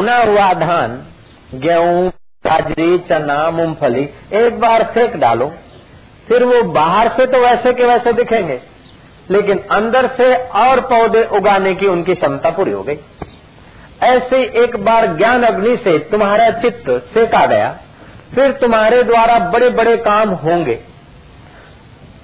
भुना हुआ धान, गेहूँ, बाजरी, चना, मूंगफली, एक बार फेंक डालो, फिर वो बाहर से तो वैसे के वैसे दिखेंगे, लेकिन अंदर से और पौधे उगाने की उनकी क्षमता पूरी हो गई। ऐसे एक बार ज्ञान अग्नि से तुम्हारा चित्त सेका गया, फिर तुम्हारे द्वारा बड़े बड़े काम होंगे।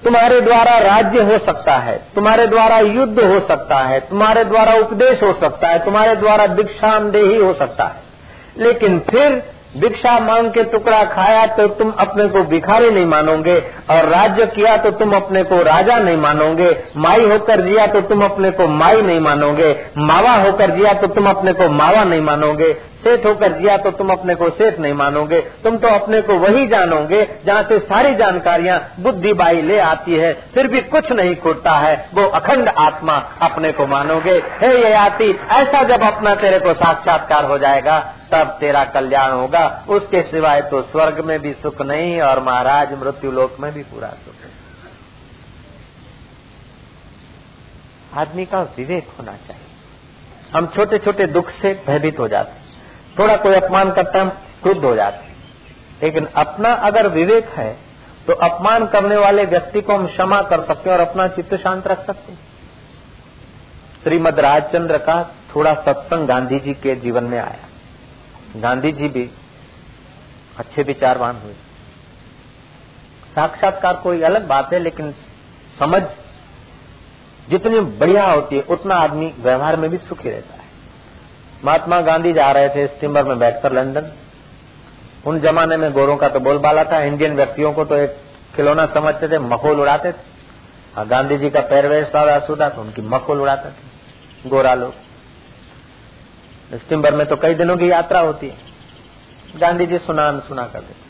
तुम्हारे द्वारा राज्य हो सकता है, तुम्हारे द्वारा युद्ध हो सकता है, तुम्हारे द्वारा उपदेश हो सकता है, तुम्हारे द्वारा दीक्षाम ही हो सकता है। लेकिन फिर भिक्षा मांग के टुकड़ा खाया तो तुम अपने को भिखारी नहीं मानोगे और राज्य किया तो तुम अपने को राजा नहीं मानोगे। माई होकर जिया तो तुम अपने को माई नहीं मानोगे। मावा होकर जिया तो तुम अपने को मावा नहीं मानोगे। सेठ होकर जिया तो तुम अपने को सेठ नहीं मानोगे। तुम तो अपने को वही जानोगे, जहाँ से सारी जानकारियाँ बुद्धि बाई ले आती है, फिर भी कुछ नहीं खुटता है। वो अखंड आत्मा अपने को मानोगे। हे ये आती ऐसा जब अपना तेरे को साक्षात्कार हो जाएगा, तब तेरा कल्याण होगा। उसके सिवाय तो स्वर्ग में भी सुख नहीं और महाराज मृत्यु लोक में भी पूरा सुख आदमी का विवेक होना चाहिए। हम छोटे छोटे दुख से भयभीत हो जाते थोड़ा कोई अपमान करता हम क्रुद्ध हो जाते लेकिन अपना अगर विवेक है तो अपमान करने वाले व्यक्ति को हम क्षमा कर सकते हैं और अपना चित्त शांत रख सकते हैं। श्रीमद राजचंद्र का थोड़ा सत्संग गांधी जी के जीवन में आया। गांधी जी भी अच्छे विचारवान हुए। साक्षात्कार कोई अलग बात है, लेकिन समझ जितनी बढ़िया होती है, उतना आदमी व्यवहार में भी सुखी रहता है। महात्मा गांधी जा रहे थे स्टीमर में बैठकर लंदन। उन जमाने में गोरों का तो बोलबाला था, इंडियन व्यक्तियों को तो एक खिलौना समझते थे, मखोल उड़ाते थे। और गांधी जी का पैरवेश था असूदा तो उनकी मखोल उड़ाते थे, गोरा लोग। सितंबर में तो कई दिनों की यात्रा होती है। गांधी जी सुना सुना कर देते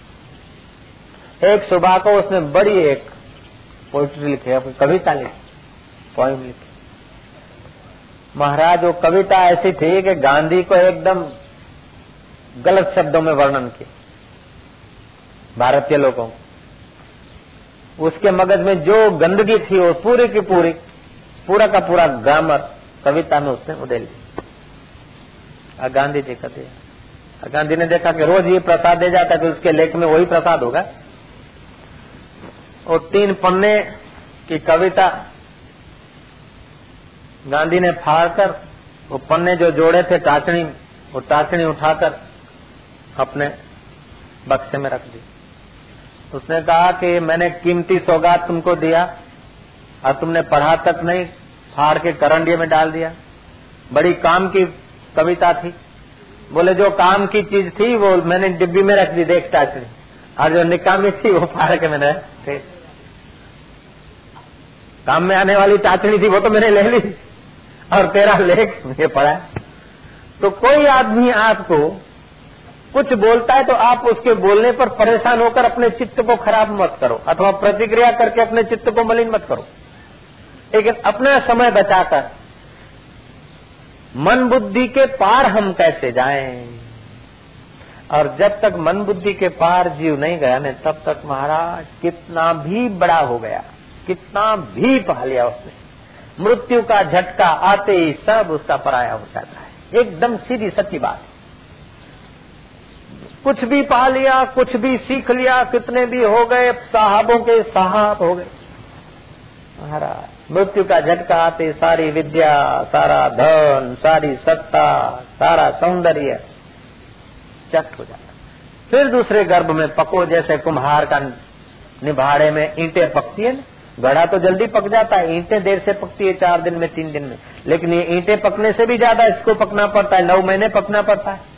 एक सुबह को उसने बड़ी एक पोइट्री लिखी कविता लिखी पोइम लिखी महाराज, वो कविता ऐसी थी कि गांधी को एकदम गलत शब्दों में वर्णन किया। भारतीय लोगों उसके मगज में जो गंदगी थी, वो पूरी की पूरी, पूरा का पूरा ग्रामर कविता में उसने उड़ेल दी। गांधी जी का दिया। गांधी ने देखा कि रोज ये प्रसाद दे जाता है तो उसके लेख में वही प्रसाद होगा। और तीन पन्ने की कविता गांधी ने फाड़कर वो पन्ने जो जोड़े थे टाचनी वो टाचनी उठाकर अपने बक्से में रख दी। उसने कहा कि मैंने कीमती सौगात तुमको दिया, और तुमने पढ़ा तक नहीं, फाड़ के करंडिये में डाल दिया। बड़ी काम की कविता थी। बोले, जो काम की चीज़ थी, वो मैंने डिब्बी में रख दी, देख टाचनी और जो निकामी थी, वो फाड़ के मैंने काम में आने वाली टाचनी थी, वो तो मैंने ले ली। और तेरा लेख ये पढ़ा। तो कोई आदमी आपको कुछ बोलता है तो आप उसके बोलने पर परेशान होकर अपने चित्त को खराब मत करो, अथवा प्रतिक्रिया करके अपने चित्त को मलिन मत करो। लेकिन अपना समय बचाकर, मन बुद्धि के पार हम कैसे जाएँ? और जब तक मन बुद्धि के पार जीव नहीं गया ने तब तक महाराज कितना भी बड़ा हो गया, कितना भी पा लिया उसने। मृत्यु का झटका आते ही सब उसका पराया हो जाता है। एकदम सीधी सच्ची बात। कुछ भी पा लिया, कुछ भी सीख लिया, कितने भी हो गए, साहबों के साहब हो गए। महाराज, मृत्यु का झटका आते सारी विद्या, सारा धन, सारी सत्ता, सारा सौंदर्य चट हो जाता। फिर दूसरे गर्भ में पको, जैसे कुम्हार का निभाड़े में ईंटें पकती है गढ़ा तो जल्दी पक जाता है, ईंटें देर से पकती है, चार दिन में, तीन दिन में। लेकिन ये ईंटें पकने से भी ज़्यादा इसको पकना पड़ता है, नौ महीने पकना पड़ता है।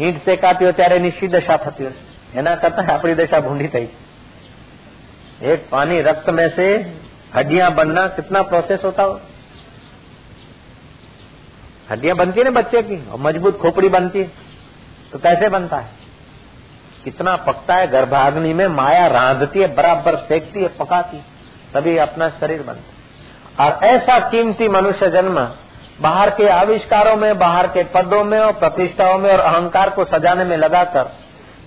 ईंट हो चारे निश्चित दशा थती है। ना कहता है, अपनी दशा भूडी थी। एक पानी रक्त में से हड्डियाँ बनना कितना प्रोसेस होता हो? हड्डियाँ बनती है ना बच्चे की, और मज़बूत खोपड़ी बनती है। तो कैसे बनता है? कितना पकता है गर्भाग्नि में, माया रांधती है, बराबर सेकती है, पकाती तभी अपना शरीर बनता और ऐसा कीमती मनुष्य जन्म बाहर के आविष्कारों में, बाहर के पदों में और प्रतिष्ठाओं में और अहंकार को सजाने में लगाकर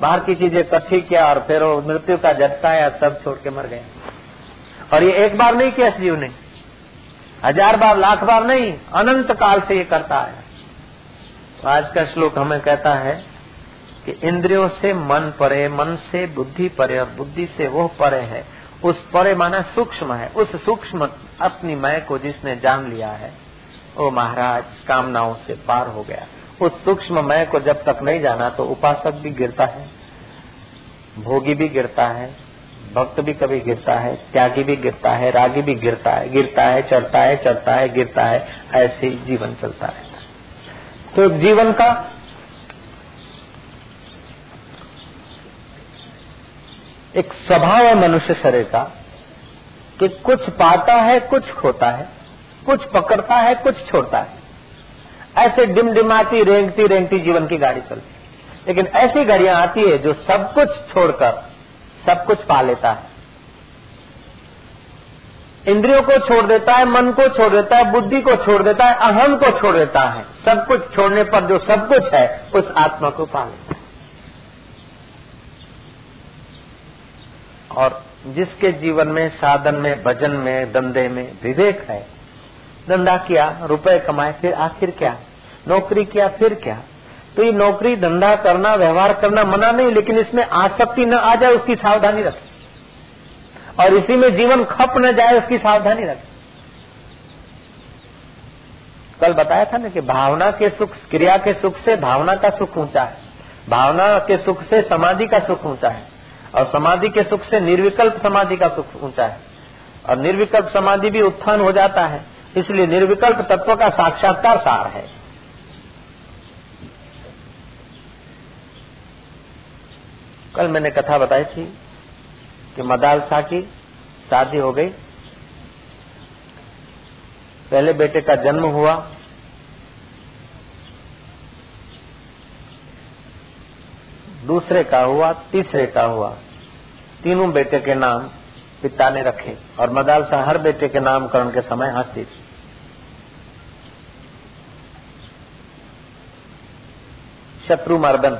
बाहर की चीज़ें इकट्ठी किया और फिर मृत्यु का झटका या सब छोड़ के मर गए। और ये एक बार नहीं किया जीव ने। हज़ार बार, लाख बार नहीं, अनंत काल से ये करता है आज का श्लोक हमें कहता है कि इंद्रियों से मन परे, मन से बुद्धि परे और बुद्धि से वो परे है। उस परे माना सूक्ष्म है। उस सूक्ष्म अपनी मय को जिसने जान लिया है वो महाराज, कामनाओं से पार हो गया। उस सूक्ष्म मय को जब तक नहीं जाना तो उपासक भी गिरता है, भोगी भी गिरता है, भक्त भी कभी गिरता है, त्यागी भी गिरता है, रागी भी गिरता है गिरता है, चढ़ता है चढ़ता है, गिरता है, ऐसे जीवन चलता रहता है। तो जीवन का एक स्वभाव है मनुष्य शरीर का, कि कुछ पाता है, कुछ खोता है, कुछ पकड़ता है, कुछ छोड़ता है। ऐसे डिमडिमाती, रेंगती रेंगती जीवन की गाड़ी चलती लेकिन ऐसी गाड़ियाँ आती है जो सब कुछ छोड़कर, सब कुछ पा लेता है। इंद्रियों को छोड़ देता है, मन को छोड़ देता है, बुद्धि को छोड़ देता है अहम को छोड़ देता है। सब कुछ छोड़ने पर जो सब कुछ है, उस आत्मा को पा लेता है। और जिसके जीवन में, साधन में, भजन में, धंधे में विवेक है। धंधा किया, रुपए कमाए, फिर आखिर क्या? नौकरी किया, फिर क्या? तो ये नौकरी, धंधा करना, व्यवहार करना मना नहीं, लेकिन इसमें आसक्ति न आ जाए, उसकी सावधानी रखें। और इसी में जीवन खप न जाए, उसकी सावधानी रखें। कल बताया था ना कि भावना के सुख, क्रिया के सुख से भावना का सुख ऊँचा है। भावना के सुख से समाधि का सुख ऊँचा है। और समाधि के सुख से निर्विकल्प समाधि का सुख ऊँचा है। और निर्विकल्प समाधि भी उत्थान हो जाता है, इसलिए निर्विकल्प तत्व का साक्षात्कार सार है। कल मैंने कथा बताई थी कि मदाल शाह की शादी हो गई। पहले बेटे का जन्म हुआ। दूसरे का हुआ, तीसरे का हुआ। तीनों बेटे के नाम पिता ने रखे और मदाल शाह हर बेटे के नामकरण के समय हंसती थी। शत्रु मर्दन।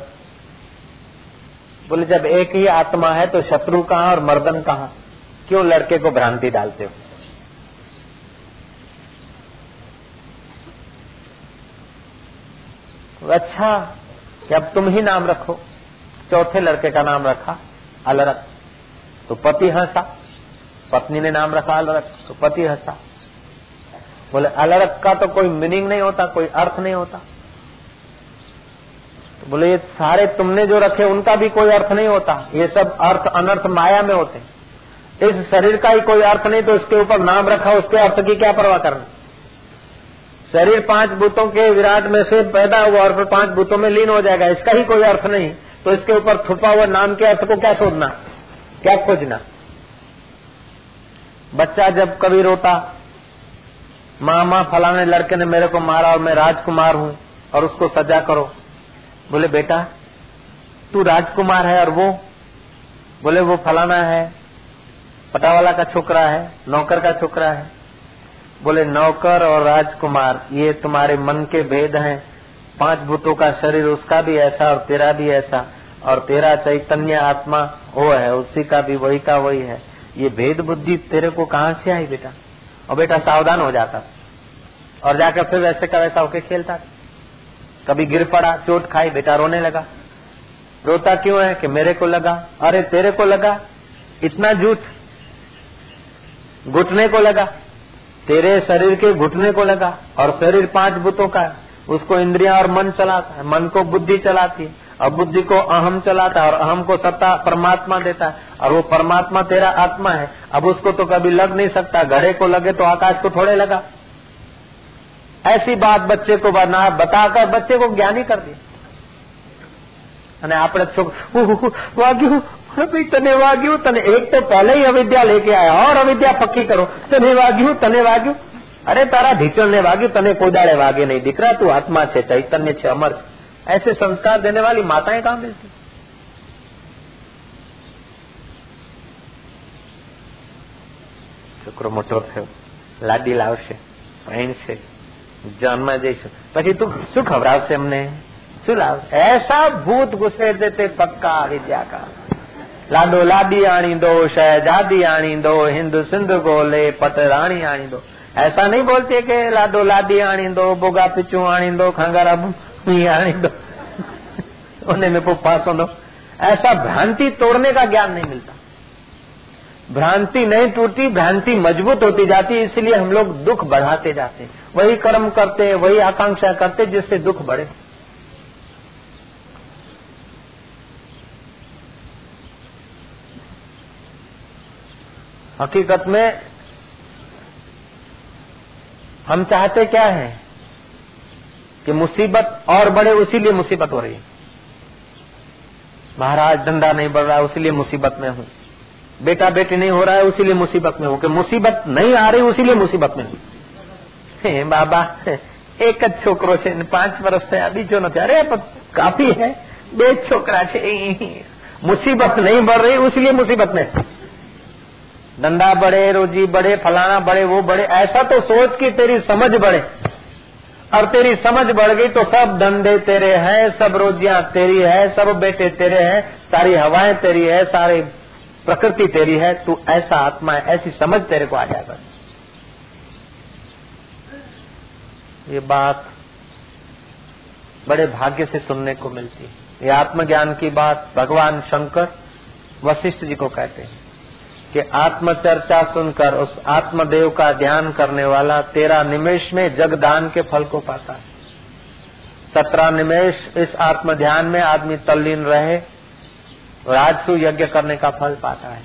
बोले, जब एक ही आत्मा है तो शत्रु कहाँ और मर्दन कहाँ? क्यों लड़के को भ्रांति डालते हो? अच्छा कि अब तुम ही नाम रखो। चौथे लड़के का नाम रखा अलरक। तो पति हंसा। पत्नी ने नाम रखा अलरक। तो पति हंसा। बोले, अलरक का तो कोई मीनिंग नहीं होता, कोई अर्थ नहीं होता। तो बोले, ये सारे तुमने जो रखे, उनका भी कोई अर्थ नहीं होता। ये सब अर्थ अनर्थ माया में होते। इस शरीर का ही कोई अर्थ नहीं तो इसके ऊपर नाम रखा, उसके अर्थ की क्या परवाह करना? शरीर पाँच भूतों के विराट में से पैदा हुआ और फिर पाँच भूतों में लीन हो जाएगा, इसका ही कोई अर्थ नहीं। तो इसके ऊपर छुपा हुआ नाम के अर्थ को क्या शोधना? क्या खोजना? बच्चा जब कभी रोता माँ माँ फलाने लड़के ने मेरे को मारा और मैं राजकुमार हूँ और उसको सजा करो। बोले, बेटा, तू राजकुमार है और वो, बोले, वो फलाना है, पटावाला का छोकरा है, नौकर का छोकरा है। बोले, नौकर और राजकुमार, ये तुम्हारे मन के भेद हैं। पाँच भूतों का शरीर उसका भी ऐसा और तेरा भी ऐसा। और तेरा चैतन्य आत्मा वो है, उसी का भी वही का वही है। ये भेद बुद्धि तेरे को कहाँ से आई बेटा? और बेटा सावधान हो जाता। और जाकर फिर वैसे का वैसा होके खेलता। कभी गिर पड़ा, चोट खाई, बेटा रोने लगा। रोता क्यों है कि मेरे को लगा? अरे तेरे को लगा। इतना झूठ घुटने को लगा। तेरे शरीर के घुटने को लगा। और शरीर पाँच भूतों का है। उसको इंद्रिया और मन चलाता है, मन को बुद्धि चलाती है। और बुद्धि को अहम चलाता है और अहम को सत्ता परमात्मा देता है। और वो परमात्मा तेरा आत्मा है। अब उसको तो कभी लग नहीं सकता। घड़े को लगे तो आकाश को थोड़े लगा। ऐसी बात बच्चे को बना, बताकर बच्चे को ज्ञानी कर दिया अने आपने तो वाग्यू अभी तने वाग्यू, तने एक तो पहले ही अविद्या लेके आया। और अविद्या पक्की करो। तने वाग्यू तने वाग्यू। अरे तारा ढीचण ने वाग्यू, तने कोदाड़े वागे नहीं दिख रहा। तू आत्मा से चैतन्य छे, अमर ऐसे संस्कार देने वाली माताएं कहाँ मिलती છોકરો મોટો થયો લાડી લાવશે છે જાનમાં જઈશું પછી તું શું ખવડાવશે અમને શું લાવ ऐसा भूत घुसेड़ देते पक्का विद्या का लाडो लाडी आणी दो शहजादी आणी दो हिंदू सिंध गोले पट रानी आणी दो ऐसा नहीं बोलते कि लाडो लाडी आणी दो बोगा पिचू आणी दो खंगारा दो उन्हें में पास दो। ऐसा भ्रांति तोड़ने का ज्ञान नहीं मिलता। भ्रांति नहीं टूटती, भ्रांति मज़बूत होती जाती, इसलिए हम लोग दुख बढ़ाते जाते वही कर्म करते वही आकांक्षा करते जिससे दुख बढ़े। हकीकत में हम चाहते क्या है? कि मुसीबत और बढ़े उसीलिए मुसीबत हो रही है महाराज धंधा नहीं बढ़ रहा है उसीलिए मुसीबत में हूँ बेटा बेटी नहीं हो रहा है उसीलिए मुसीबत में हूँ कि मुसीबत नहीं आ रही उसीलिए मुसीबत में हूँ बाबा एक छोकरो છે પાંચ વર્ષ થયા બીજો નથી અરે કાફી है બે છોકરા છે मुसीबत नहीं बढ़ रही उसलिए मुसीबत में धंधा बढ़े रोजी बढ़े फलाना बढ़े वो बढ़े ऐसा तो सोच कि तेरी समझ बढ़े और तेरी समझ बढ़ गई तो सब धंधे तेरे हैं, सब रोजियाँ तेरी है, सब बेटे तेरे हैं, सारी हवाएँ तेरी है, सारी प्रकृति तेरी है, तू ऐसा आत्मा है, ऐसी समझ तेरे को आ जाए बस। ये बात बड़े भाग्य से सुनने को मिलती है। ये आत्मज्ञान की बात भगवान शंकर वशिष्ठ जी को कहते हैं। कि आत्मचर्चा सुनकर, उस आत्मदेव का ध्यान करने वाला तेरह निमेश में जगदान के फल को पाता है। सत्रह निमेश, इस आत्म ध्यान में आदमी तल्लीन रहे, राजसु यज्ञ करने का फल पाता है।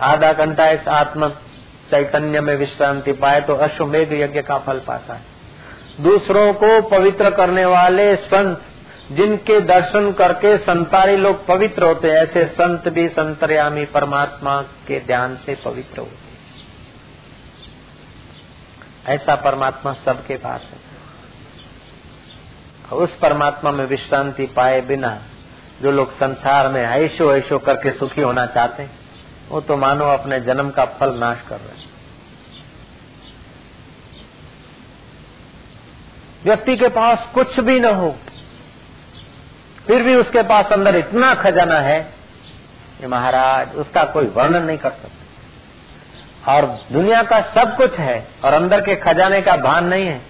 आधा घंटा इस आत्म चैतन्य में विश्रांति पाए तो अश्वमेघ यज्ञ का फल पाता है। दूसरों को पवित्र करने वाले संत जिनके दर्शन करके संतारी लोग पवित्र होते हैं, ऐसे संत भी, संतरयामी परमात्मा के ध्यान से पवित्र होते ऐसा परमात्मा सबके पास है। उस परमात्मा में विश्रांति पाए बिना जो लोग संसार में ऐशो ऐशो करके सुखी होना चाहते हैं, वो तो मानो अपने जन्म का फल नाश कर रहे हैं। व्यक्ति के पास कुछ भी न हो फिर भी उसके पास अंदर इतना खजाना है कि महाराज, उसका कोई वर्णन नहीं कर सकता। और दुनिया का सब कुछ है और अंदर के खजाने का भान नहीं है।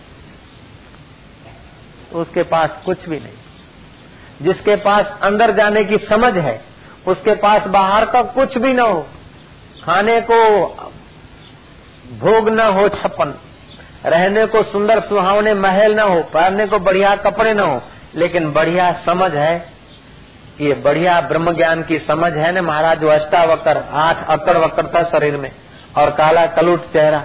उसके पास कुछ भी नहीं। जिसके पास अंदर जाने की समझ है, उसके पास बाहर का कुछ भी न हो, खाने को भोग न हो छप्पन, रहने को सुंदर सुहावने महल न हो, पहनने को बढ़िया कपड़े न हो लेकिन बढ़िया समझ है, ये बढ़िया ब्रह्म ज्ञान की समझ है ना महाराज जो अष्टावकर, आठ अकड़ वक्र था शरीर में, और काला कलुट चेहरा।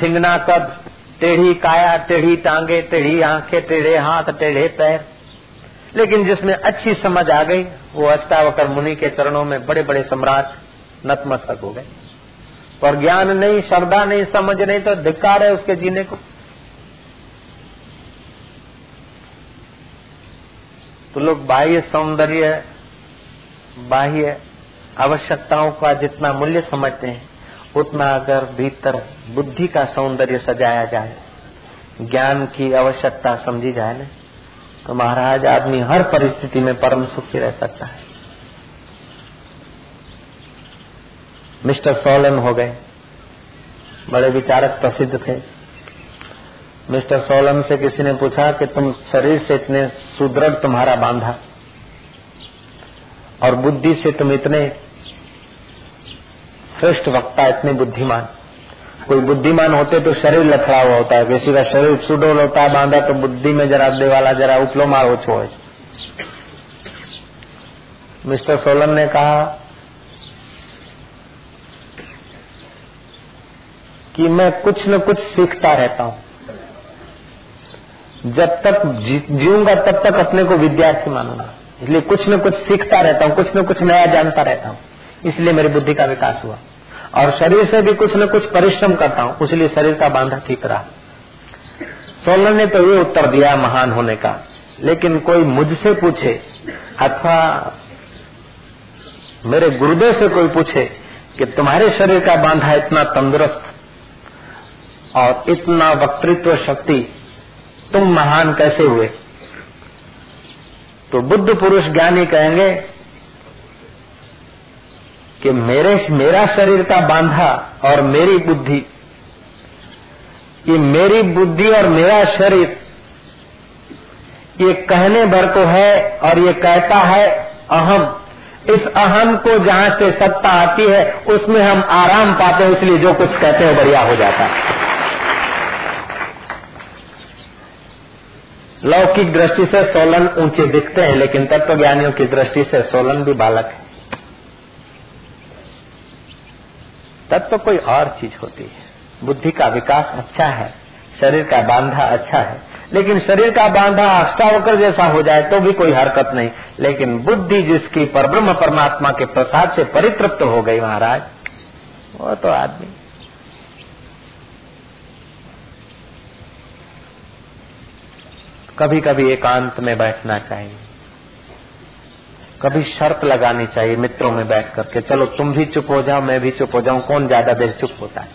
ठिंगना कद, टेढ़ी काया, टेढ़ी टांगे, टेढ़ी आँखें, टेढ़े हाथ, टेढ़े पैर। लेकिन जिसमें अच्छी समझ आ गई, वो अष्टावकर मुनि के चरणों में बड़े बड़े सम्राट नतमस्तक हो गए। और ज्ञान नहीं, श्रद्धा नहीं, समझ नहीं तो धिक्कार है उसके जीने को। तो लोग बाह्य सौंदर्य, बाह्य आवश्यकताओं का जितना मूल्य समझते हैं, उतना अगर भीतर बुद्धि का सौंदर्य सजाया जाए, ज्ञान की आवश्यकता समझी जाए ना तो महाराज आदमी हर परिस्थिति में परम सुखी रह सकता है। मिस्टर सोलन हो गए, बड़े विचारक प्रसिद्ध थे। मिस्टर सोलम से किसी ने पूछा कि तुम शरीर से इतने सुदृढ़ तुम्हारा बांधा। और बुद्धि से तुम इतने श्रेष्ठ वक्ता, इतने बुद्धिमान। कोई बुद्धिमान होते तो शरीर लथड़ा हुआ होता है। किसी का शरीर सुडोल होता है, बांधा तो बुद्धि में जरा देवाला, जरा उपलो मारो छो। मिस्टर सोलन ने कहा कि मैं कुछ न कुछ सीखता रहता हूँ। जब तक जीऊँगा तब तक अपने को विद्यार्थी मानूँगा। इसलिए कुछ न कुछ सीखता रहता हूँ, कुछ न कुछ नया जानता रहता हूँ। इसलिए मेरी बुद्धि का विकास हुआ। और शरीर से भी कुछ न कुछ परिश्रम करता हूँ इसलिए शरीर का बांधा ठीक रहा। सोलन ने तो ये उत्तर दिया महान होने का। लेकिन कोई मुझसे पूछे, अथवा मेरे गुरुदेव से कोई पूछे कि तुम्हारे शरीर का बांधा इतना तंदुरुस्त और इतना वक्तृत्व शक्ति तुम महान कैसे हुए? तो बुद्ध पुरुष ज्ञानी कहेंगे कि मेरे, मेरा शरीर का बांधा और मेरी बुद्धि, ये मेरी बुद्धि और मेरा शरीर, ये कहने भर को है और ये कहता है अहम। इस अहम को जहाँ से सत्ता आती है, उसमें हम आराम पाते हैं, इसलिए जो कुछ कहते हैं बढ़िया हो जाता है। लौकिक दृष्टि से सोलन ऊँचे दिखते हैं, लेकिन तत्वज्ञानियों की दृष्टि से सोलन भी बालक है। तत्व कोई और चीज़ होती है। बुद्धि का विकास अच्छा है, शरीर का बांधा अच्छा है, लेकिन शरीर का बांधा अष्टावकर जैसा हो जाए तो भी कोई हरकत नहीं। लेकिन बुद्धि जिसकी परब्रह्म परमात्मा के प्रसाद से परितृप्त हो गई महाराज, वो तो आदमी कभी कभी एकांत में बैठना चाहिए। कभी शर्त लगानी चाहिए मित्रों में बैठ करके, चलो, तुम भी चुप हो जाओ, मैं भी चुप हो जाऊँ, कौन ज़्यादा देर चुप होता है?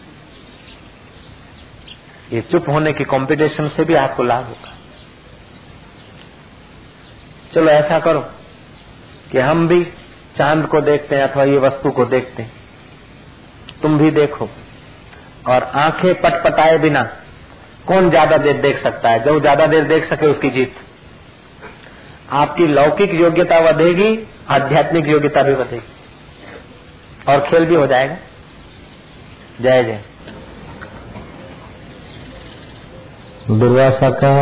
ये चुप होने की कंपटीशन से भी आपको लाभ होगा। चलो, ऐसा करो कि हम भी चाँद को देखते हैं अथवा ये वस्तु को देखते हैं। तुम भी देखो और आँखें पटपटाए बिना कौन ज़्यादा देर देख सकता है? जो ज़्यादा देर देख सके उसकी जीत। आपकी लौकिक योग्यता बढ़ेगी, आध्यात्मिक योग्यता भी बढ़ेगी। और खेल भी हो जाएगा। जय जय। दुर्वासा का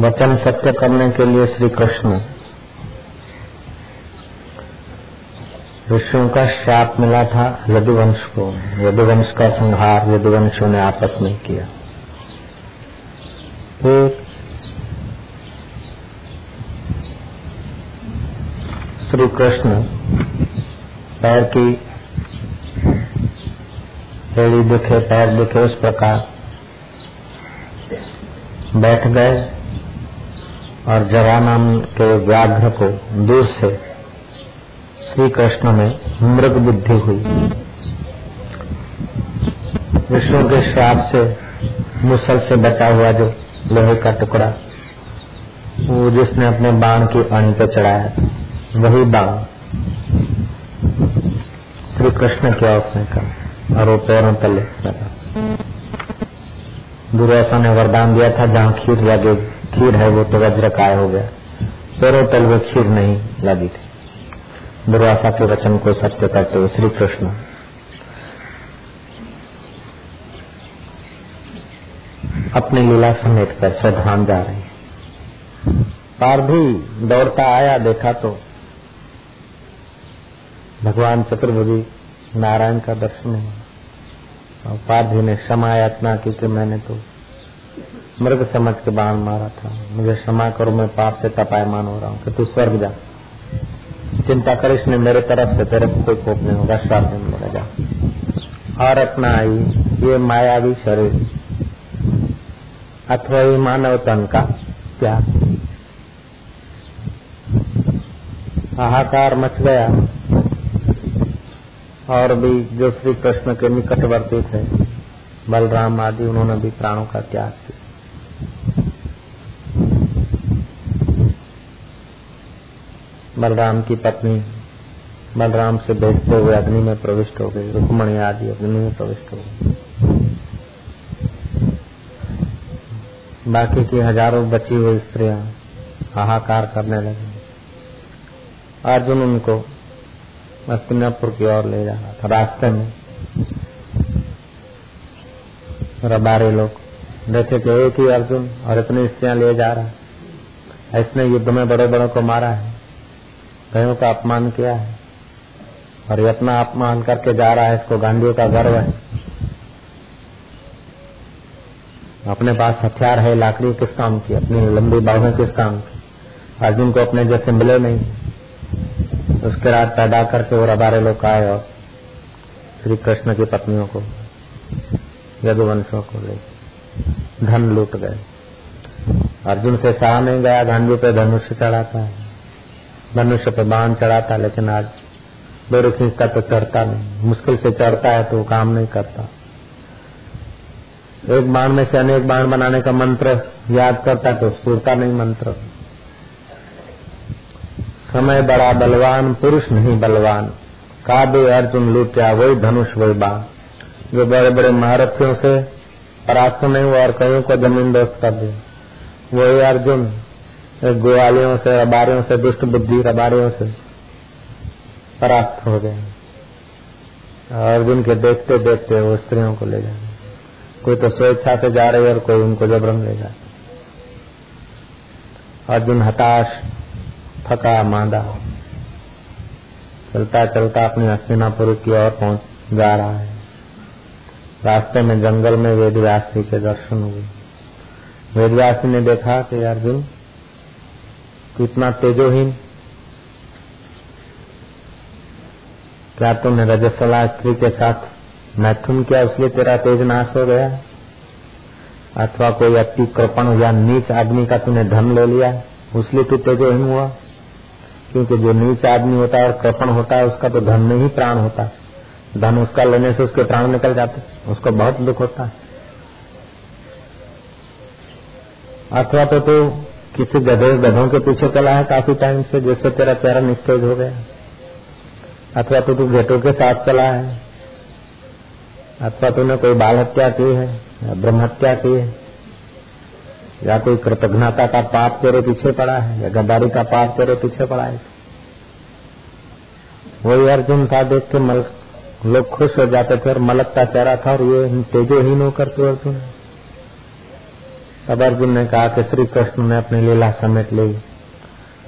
वचन सत्य करने के लिए श्री कृष्ण ऋषियों का श्राप मिला था यदुवंश को। यदुवंश का संहार यदुवंशों ने आपस में किया। फिर श्री कृष्ण पैर की एड़ी दिखे, पैर दिखे, उस प्रकार बैठ गए और जरा नाम के व्याघ्र को दूर से श्री कृष्ण में मृग बुद्धि हुई। विष्णु के श्राप से, मुसल से बचा हुआ जो लोहे का टुकड़ा, वो जिसने अपने बाण की अण पर चढ़ाया, वही बाण। श्री कृष्ण के ओर का और वो पैरों तले दुर्वासा ने वरदान दिया था, जहाँ खीर लगे, खीर है वो तो वज्र काय हो गया। पैरों तल वो खीर नहीं लगी थी। दुर्वासा के वचन को सत्य करते हुए श्री कृष्ण अपनी लीला समेत कर स्वधाम जा रहे हैं। पारधी दौड़ता आया, देखा तो भगवान चतुर्भुजी नारायण का दर्शन है और पार्थी ने क्षमा याचना की कि मैंने तो मृग समझ के बाण मारा था। मुझे क्षमा करो, मैं पाप से तपायमान हो रहा हूँ, कि तू स्वर्ग जा। चिंता कर, इसने मेरे तरफ़ से तेरे को कोई कोप नहीं होगा श्राप नहीं मिलेगा और अपना आई, ये मायावी शरीर। अथवा ये मानव तन का क्या हाहाकार मच गया। और भी जो श्री कृष्ण के निकटवर्ती थे, बलराम आदि, उन्होंने भी प्राणों का त्याग किया। बलराम की पत्नी, बलराम से भेजते हुए अग्नि में प्रविष्ट हो गई। रुक्मणी आदि अग्नि में प्रविष्ट हो गई। बाकी की हज़ारों बची हुई स्त्रियाँ हाहाकार करने लगी। अर्जुन उनको हस्तिनापुर की ओर ले जा रहा था। रास्ते में रबारे लोग देखे कि एक ही अर्जुन और इतनी स्त्रियाँ ले जा रहा है। इसने युद्ध में बड़े बड़ों को मारा है। कईयों का अपमान किया है? और ये अपना अपमान करके जा रहा है, इसको गांधी का गर्व है। अपने पास हथियार है, लाकड़ी किस काम की अपनी लंबी बाहुएँ किस काम की अर्जुन को अपने जैसे मिले नहीं। उसके रात पैदा करके वो रबारे लोग आए और श्री कृष्ण की पत्नियों को, यदुवंशों को ले धन लूट गए। अर्जुन से सहा नहीं गया गांधी पे धनुष्य चढ़ाता है। धनुष्य पे बाण चढ़ाता, लेकिन आज बेरो खींचता तो चढ़ता नहीं। मुश्किल से चढ़ता है तो काम नहीं करता। एक बाण में से अनेक बाण बनाने का मंत्र याद करता तो स्फूर्ता नहीं मंत्र। समय बड़ा बलवान, पुरुष नहीं बलवान। काबे अर्जुन लूटा वही धनुष, वही बाण। जो बड़े बड़े महारथियों से परास्त नहीं हुआ और कईयों को ज़मीन दोस्त कर दिया। वही अर्जुन ग्वालियों से, रबारियों से, दुष्ट बुद्धि रबारियों से परास्त हो गए। अर्जुन के देखते देखते वो स्त्रियों को ले जाए कोई तो स्वेच्छा से जा रही है और कोई उनको जबरन ले जाए अर्जुन हताश, थका, मांदा। चलता चलता अपनी हस्तिनापुर की ओर पहुँच जा रहा है। रास्ते में जंगल में वेदव्यास जी के दर्शन हुए। वेदव्यास ने देखा कि अर्जुन कितना तेजोहीन। क्या तुमने रजस्वला स्त्री के साथ मैथुन किया, इसलिए तेरा तेज नाश हो गया। अथवा कोई अति कृपण या नीच आदमी का तूने धन ले लिया, उसलिए तू तेजोहीन हुआ। क्योंकि जो नीच आदमी होता है और कृपण होता है, उसका तो धन में ही प्राण होता है। धन उसका लेने से उसके प्राण निकल जाते उसको बहुत दुख होता है। अथवा तो तू किसी गधे गधों के पीछे चला है काफ़ी टाइम से जिससे तेरा चेहरा निस्तेज हो गया। अथवा तो तू घेटों के साथ चला है। अथवा तूने कोई बाल हत्या की है, या ब्रह्म हत्या की है, या कोई कृतज्ञता का पाप तेरे पीछे पड़ा है, या गद्दारी का पाप तेरे पीछे पड़ा है। वही अर्जुन था देख के मल लोग खुश हो जाते थे और मलक का चेहरा था और ये तेजोहीन होकर तू अर्जुन तब अर्जुन ने कहा कि श्री कृष्ण ने अपनी लीला समेट ली।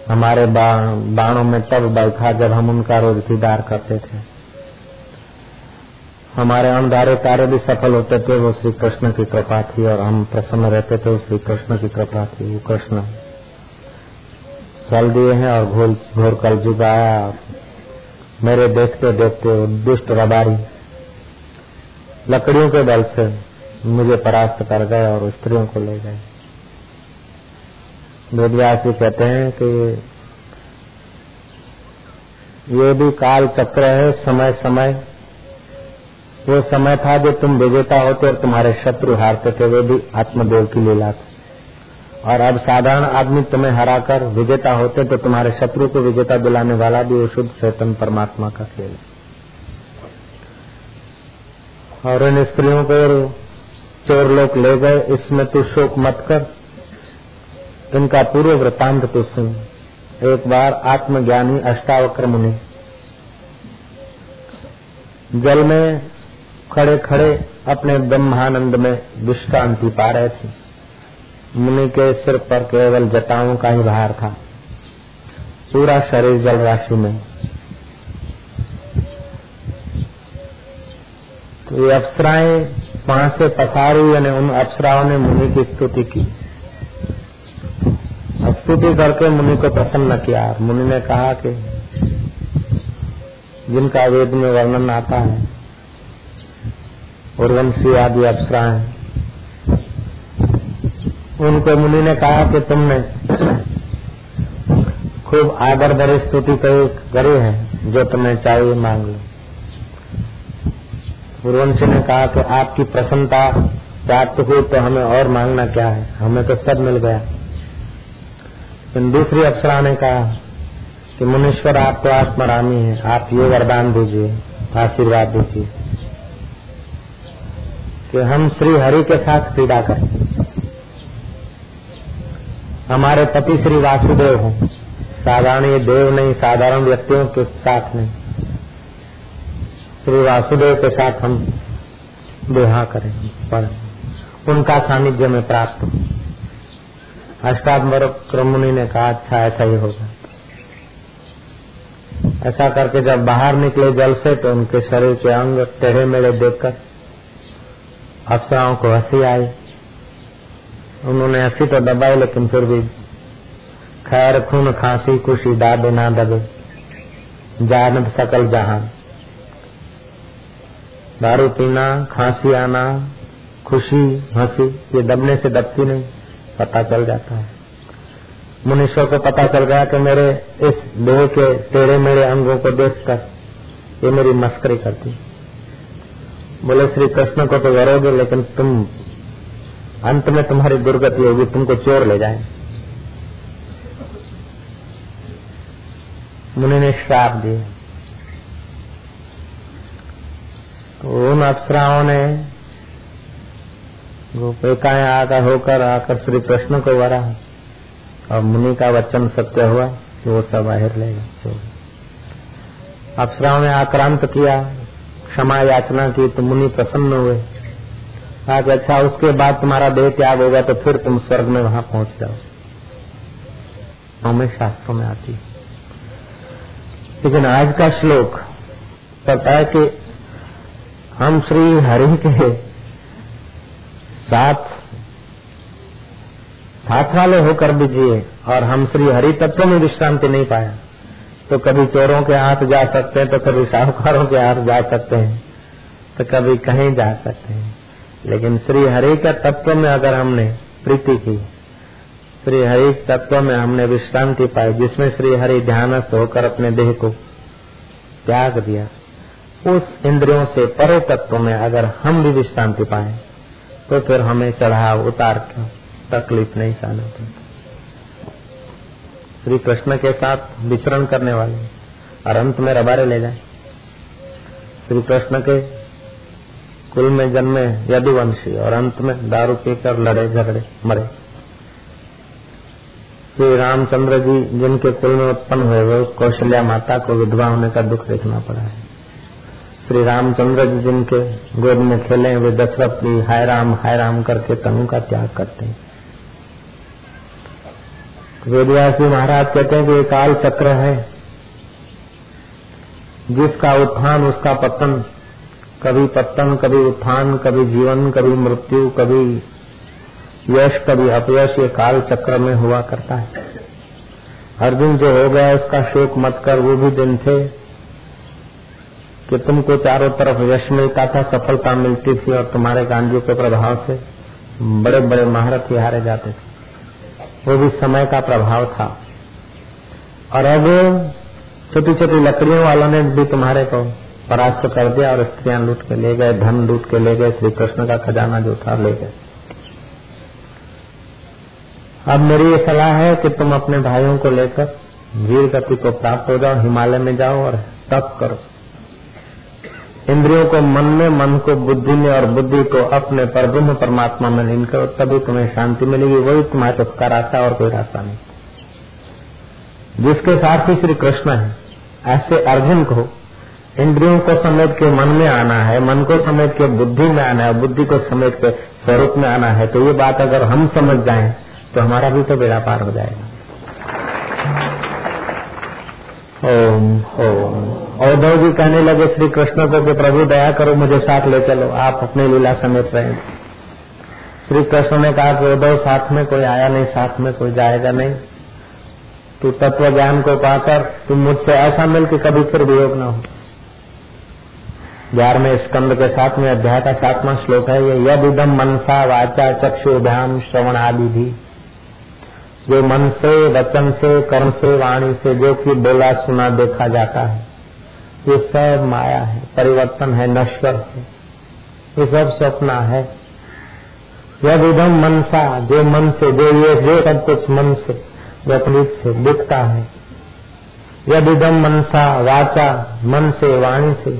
हमारे बाणों में तब बल था जब हम उनका रोज दीदार करते थे। हमारे अंधारे कार्य भी सफल होते थे, वो श्री कृष्ण की कृपा थी और हम प्रसन्न रहते थे, वो श्री कृष्ण की कृपा थी, वो कृष्ण। चल दिए हैं और घोल, घोर कल जुगाया। मेरे देखते देखते दुष्ट रबारी। लकड़ियों के बल से मुझे परास्त कर गए और स्त्रियों को ले गए। वेदव्यास जी कहते हैं कि ये भी काल चक्र है समय समय वो समय था जो तुम विजेता होते और तुम्हारे शत्रु हारते थे, वो भी आत्मदेव की लीला थी। और अब साधारण आदमी तुम्हें हराकर विजेता होते तो तुम्हारे शत्रु को विजेता दिलाने वाला भी वो शुद्ध चेतन परमात्मा का खेल और इन स्त्रियों को चोर लोग ले गए, इसमें तू शोक मत कर। इनका पूर्व वृतांत तो सुन। एक बार आत्मज्ञानी अष्टावक्र मुनि। जल में खड़े खड़े अपने ब्रह्मानंद में विश्रांति पा रहे थे। मुनि के सिर पर केवल जटाओं का ही भार था। पूरा शरीर जल राशि में। तो ये अप्सराएँ वहाँ से पसारी यानी उन अप्सराओं ने मुनि की स्तुति की। स्तुति करके मुनि को प्रसन्न किया। मुनि ने कहा कि जिनका वेद में वर्णन आता है, उर्वंशी आदि अप्सराएँ उनको मुनि ने कहा कि तुमने खूब आदर भरी स्तुति करी है, जो तुम्हें चाहिए मांग लो। उर्वंशी ने कहा कि आपकी प्रसन्नता प्राप्त हुई तो हमें और मांगना क्या है? हमें तो सब मिल गया। लेकिन दूसरी अप्सरा ने कहा कि मुनीश्वर, आप तो आत्मरामी है। आप ये वरदान दीजिए, आशीर्वाद दीजिए कि हम श्री हरि के साथ क्रीड़ा करें। हमारे पति श्री वासुदेव हो। साधारण ये देव नहीं, साधारण व्यक्तियों के साथ नहीं। श्री वासुदेव के साथ हम विवाह करें पढ़ उनका सानिध्य में प्राप्त हो। अष्टात्म क्रमुनि ने कहा अच्छा ऐसा ही होगा। ऐसा करके जब बाहर निकले जल से तो उनके शरीर के अंग टेढ़े मेढ़े देखकर अफसराओं को हँसी आई। उन्होंने हँसी तो दबाई, लेकिन फिर भी खैर, खून, खांसी, खुशी, दादे ना दबे। जानब सकल जहाँ दारू पीना खांसी आना खुशी, हँसी, ये दबने से दबती नहीं, पता चल जाता है। मुनीश्वर को पता चल गया कि मेरे इस देह के तेरे मेरे अंगों को देखकर ये मेरी मस्करी करती। बोले, श्री कृष्ण को तो करोगे लेकिन तुम, अंत में तुम्हारी दुर्गति होगी, तुमको चोर ले जाए मुनि ने श्राप दिए तो उन अप्सराओं ने गोपिकाएँ आकर होकर आकर श्री कृष्ण को वरा। और मुनि का वचन सत्य हुआ कि वो सब आहिर ले गए। अप्सराओं ने आक्रांत किया, क्षमा याचना की तो मुनि प्रसन्न हुए। कहा कि अच्छा उसके बाद तुम्हारा देह त्याग होगा तो फिर तुम स्वर्ग में वहाँ पहुँच जाओ। हमें शास्त्रों में आती लेकिन आज का श्लोक कहता है कि हम श्री हरि के साथ साथ वाले होकर भी जिए और हम श्री हरि तत्व में विश्रांति नहीं पाया तो कभी चोरों के हाथ जा सकते हैं तो कभी साहूकारों के हाथ जा सकते हैं तो कभी कहीं जा सकते हैं। लेकिन श्री हरि का तत्व में अगर हमने प्रीति की, श्री हरि तत्व में हमने विश्रांति पाई, जिसमें श्री हरि ध्यान होकर अपने देह को त्याग दिया उस इंद्रियों से परो तत्व में अगर हम भी विश्रांति पाए तो फिर हमें चढ़ाव, उतार कर तकलीफ़ नहीं सहना पड़ता श्री कृष्ण के साथ विचरण करने वाले और अंत में रबारे ले जाए। श्री कृष्ण के कुल में जन्मे यदुवंशी और अंत में दारू पीकर लड़े, झगड़े, मरे। श्री रामचंद्र जी जिनके कुल में उत्पन्न हुए वो कौशल्या माता को विधवा होने का दुख देखना पड़ा है। श्री रामचंद्र जी जिनके गोद में खेले वे दशरथ जी हाय राम हाय राम करके तनु का त्याग करते हैं। वेदव्यासी महाराज कहते हैं कि काल चक्र है। जिसका उत्थान, उसका पतन, कभी पत्तन कभी उत्थान, कभी जीवन, कभी मृत्यु, कभी यश, कभी अपयश, ये काल चक्र में हुआ करता है। अर्जुन जो हो गया, उसका शोक मत कर, वो भी दिन थे। कि तुमको चारों तरफ़ यश मिलता था, सफलता मिलती थी और तुम्हारे गांधी के प्रभाव से बड़े बड़े महारथी हारे जाते थे। वो भी समय का प्रभाव था। और अब छोटी छोटी लकड़ियों वालों ने भी तुम्हारे को परास्त कर दिया और स्त्रियाँ लूट के ले गए, धन लूट के ले गए श्री कृष्ण का खजाना जो था ले गए। अब मेरी ये सलाह है कि तुम अपने भाइयों को लेकर वीर गति को प्राप्त हो जाओ, हिमालय में जाओ और तप करो। इंद्रियों को मन में, मन को बुद्धि में और बुद्धि को अपने पर ब्रह्म परमात्मा में लीन करो, तभी तुम्हें शांति मिलेगी। वही तुम्हारे का रास्ता और कोई रास्ता नहीं। जिसके साथ ही श्री कृष्ण है, ऐसे अर्जुन को इंद्रियों को समेट के मन में आना है, मन को समेट के बुद्धि में आना है, बुद्धि को समेट के स्वरूप में आना है तो ये बात अगर हम समझ जाएँ तो हमारा भी तो बेड़ा पार हो जाएगा। ओम ओम। औधव जी कहने लगे, श्री कृष्ण को कि प्रभु दया करो, मुझे साथ ले चलो, आप अपने लीला समेत रहे श्री कृष्ण ने कहा कि उद्धव, साथ में कोई आया नहीं, साथ में कोई जाएगा नहीं। तू तत्व ज्ञान को पाकर, तुम मुझसे ऐसा मिल कि कभी फिर वियोग न हो। ग्यारहवें स्कंद के साथ में अध्याय का सातवां श्लोक है, ये यद मनसा वाचा चक्षुभ्याम श्रवण आदि भी जो मन से, वचन से, कर्म से, वाणी से जो कि बोला सुना देखा जाता है, ये सब माया है, परिवर्तन है, नश्वर है। ये सब सपना है। इदम मनसा, जो मन से, जो ये, जो सब कुछ मन से, विपरीत से दिखता है। यद मनसा, वाचा, मन से, वाणी से,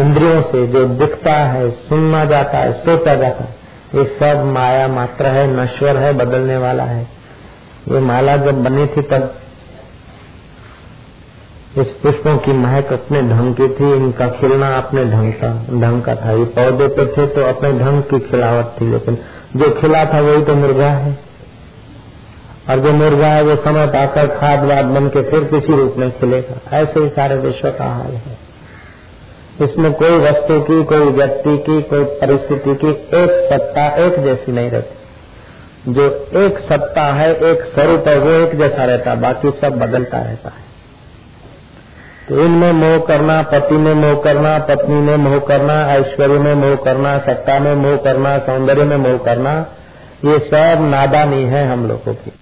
इंद्रियों से जो दिखता है, सुनना जाता है, सोचा जाता है, ये सब माया मात्र है, नश्वर है, बदलने वाला है। ये माला जब बनी थी तब इस पुष्पों की महक अपने ढंग की थी, इनका खिलना अपने ढंग का ढंग का था। ये पौधे पे थे तो अपने ढंग की खिलावट थी, लेकिन जो खिला था वही तो मुर्गा है। और जो मुर्गा है, वो समय पाकर खाद वाद बन के फिर किसी रूप में खिलेगा। ऐसे ही सारे विश्व का हाल है। इसमें कोई वस्तु की, कोई व्यक्ति की, कोई परिस्थिति की एक सत्ता एक जैसी नहीं रहती। जो एक सत्ता है, एक स्वरूप है, वो एक जैसा रहता है, बाकी सब बदलता रहता है। तो इनमें मोह करना, पति में मोह करना, पत्नी में मोह करना, ऐश्वर्य में मोह करना, सत्ता में मोह करना, सौंदर्य में मोह करना, ये सब नादानी है हम लोगों की।